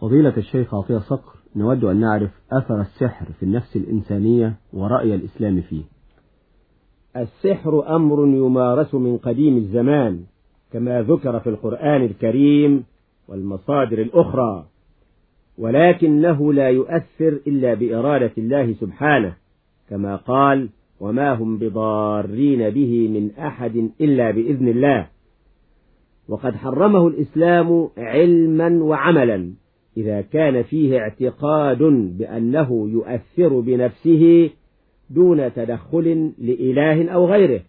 فضيلة الشيخ عطية صقر نود أن نعرف أثر السحر في النفس الإنسانية ورأي الإسلام فيه. السحر أمر يمارس من قديم الزمان كما ذكر في القرآن الكريم والمصادر الأخرى ولكنه لا يؤثر إلا بإرادة الله سبحانه كما قال وما هم بضارين به من أحد إلا بإذن الله وقد حرمه الإسلام علما وعملا إذا كان فيه اعتقاد بأنه يؤثر بنفسه دون تدخل لإله أو غيره.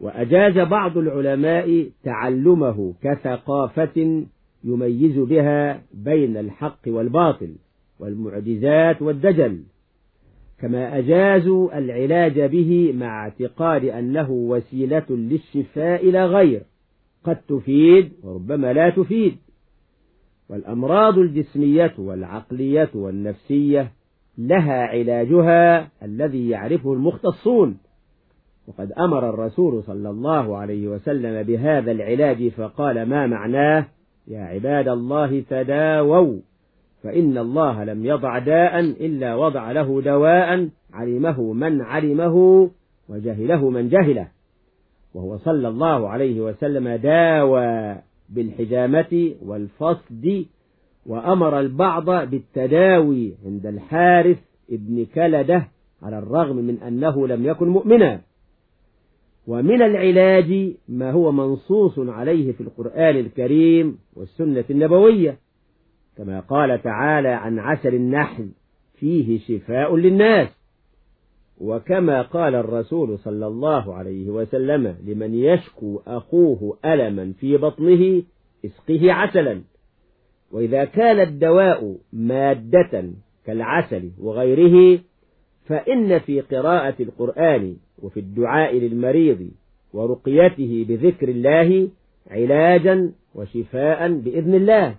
وأجاز بعض العلماء تعلمه كثقافة يميز بها بين الحق والباطل والمعجزات والدجل. كما أجازوا العلاج به مع اعتقاد أنه وسيلة للشفاء لا غير. قد تفيد وربما لا تفيد. والأمراض الجسمية والعقلية والنفسية لها علاجها الذي يعرفه المختصون. وقد أمر الرسول صلى الله عليه وسلم بهذا العلاج فقال ما معناه؟ يا عباد الله تداووا فإن الله لم يضع داء إلا وضع له دواء علمه من علمه وجهله من جهله. وهو صلى الله عليه وسلم داوى. بالحجامة والفصد وأمر البعض بالتداوي عند الحارث ابن كلدة على الرغم من أنه لم يكن مؤمنا. ومن العلاج ما هو منصوص عليه في القرآن الكريم والسنة النبوية كما قال تعالى عن عسل النحل فيه شفاء للناس. وكما قال الرسول صلى الله عليه وسلم لمن يشكو أخوه ألما في بطنه اسقه عسلا. وإذا كان الدواء مادة كالعسل وغيره فإن في قراءة القرآن وفي الدعاء للمريض ورقيته بذكر الله علاجا وشفاء بإذن الله.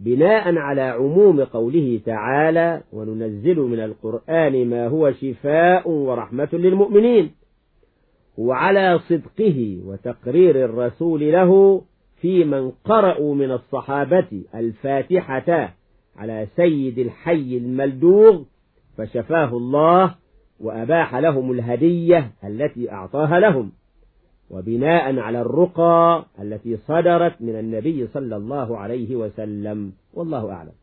بناء على عموم قوله تعالى وننزل من القرآن ما هو شفاء ورحمة للمؤمنين وعلى صدقه وتقرير الرسول له في من قرأوا من الصحابة الفاتحة على سيد الحي الملدوغ فشفاه الله وأباح لهم الهدية التي أعطاها لهم. وبناء على الرقى التي صدرت من النبي صلى الله عليه وسلم. والله أعلم.